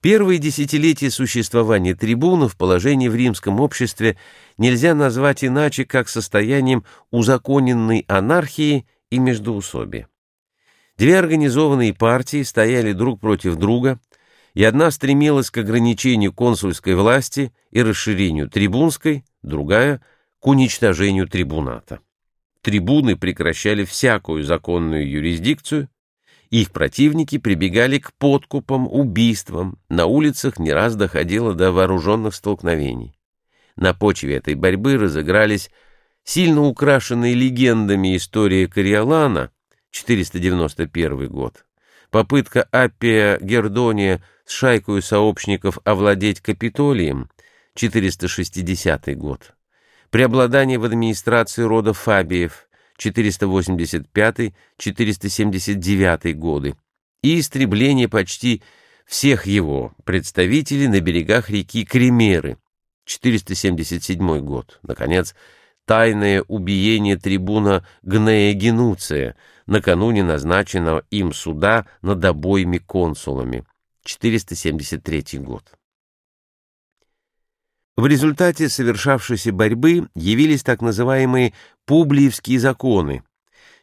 первые десятилетия существования трибунов положение в римском обществе нельзя назвать иначе, как состоянием узаконенной анархии и междоусобия. Две организованные партии стояли друг против друга, и одна стремилась к ограничению консульской власти и расширению трибунской, другая — к уничтожению трибуната. Трибуны прекращали всякую законную юрисдикцию, их противники прибегали к подкупам, убийствам, на улицах не раз доходило до вооруженных столкновений. На почве этой борьбы разыгрались сильно украшенные легендами история Кориолана, 491 год, попытка Аппия Гердония с шайкой сообщников овладеть Капитолием, 460 год, преобладание в администрации рода Фабиев, 485-479 годы и истребление почти всех его представителей на берегах реки Кремеры, 477 год. Наконец, тайное убиение трибуна Гнея Генуция, накануне назначенного им суда над обоими консулами, 473 год. В результате совершавшейся борьбы явились так называемые Публиевские законы,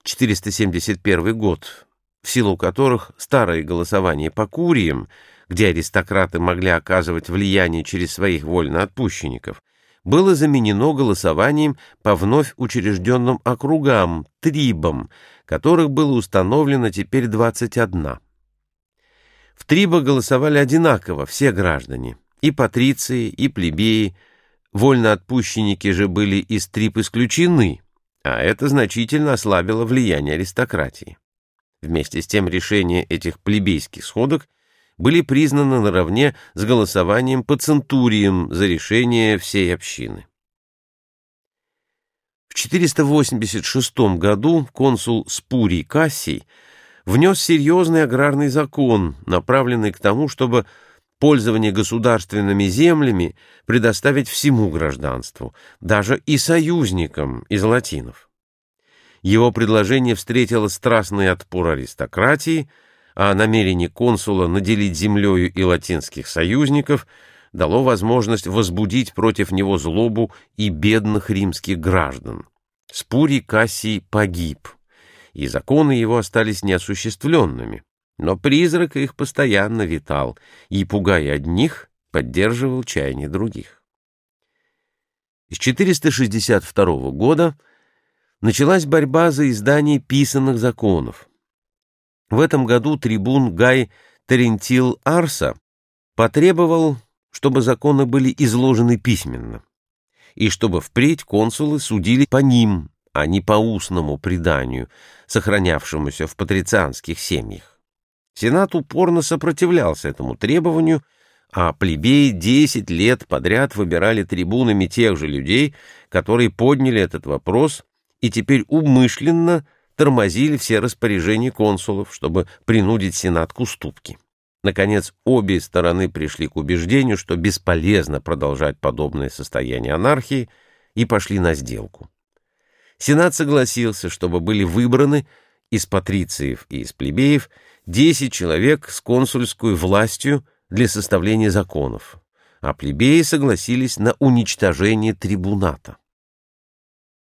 471 год, в силу которых старое голосование по куриям, где аристократы могли оказывать влияние через своих вольноотпущенников, было заменено голосованием по вновь учрежденным округам, трибам, которых было установлено теперь 21. В трибах голосовали одинаково все граждане – и патриции, и плебеи, вольноотпущенники же были из трип исключены, а это значительно ослабило влияние аристократии. Вместе с тем решения этих плебейских сходок были признаны наравне с голосованием по центуриям за решение всей общины. В 486 году консул Спурий Кассий внес серьезный аграрный закон, направленный к тому, чтобы пользование государственными землями предоставить всему гражданству, даже и союзникам из латинов. Его предложение встретило страстный отпор аристократии, а намерение консула наделить землею и латинских союзников дало возможность возбудить против него злобу и бедных римских граждан. Спурий Кассий погиб, и законы его остались неосуществленными. Но призрак их постоянно витал и, пугая одних, поддерживал чаяние других. С 462 года началась борьба за издание писанных законов. В этом году трибун Гай Терентил Арса потребовал, чтобы законы были изложены письменно, и чтобы впредь консулы судили по ним, а не по устному преданию, сохранявшемуся в патрицианских семьях. Сенат упорно сопротивлялся этому требованию, а плебеи десять лет подряд выбирали трибунами тех же людей, которые подняли этот вопрос и теперь умышленно тормозили все распоряжения консулов, чтобы принудить Сенат к уступке. Наконец, обе стороны пришли к убеждению, что бесполезно продолжать подобное состояние анархии, и пошли на сделку. Сенат согласился, чтобы были выбраны из патрициев и из плебеев 10 человек с консульской властью для составления законов, а плебеи согласились на уничтожение трибуната.